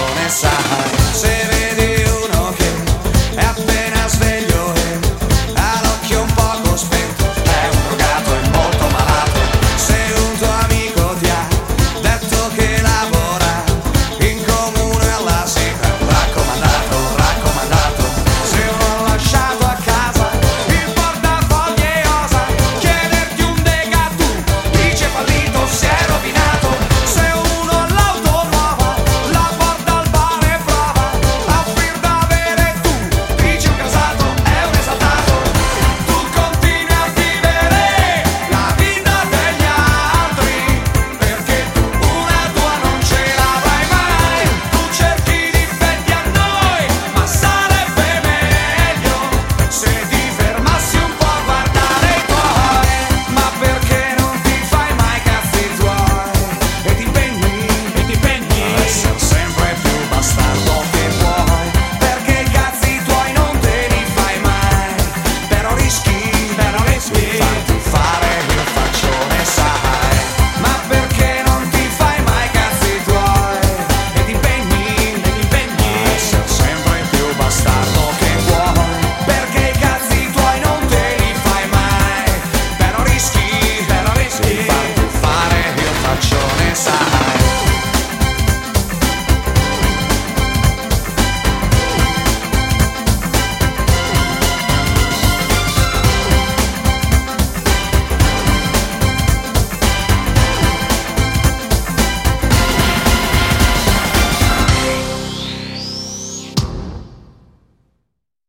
corazones hay. Se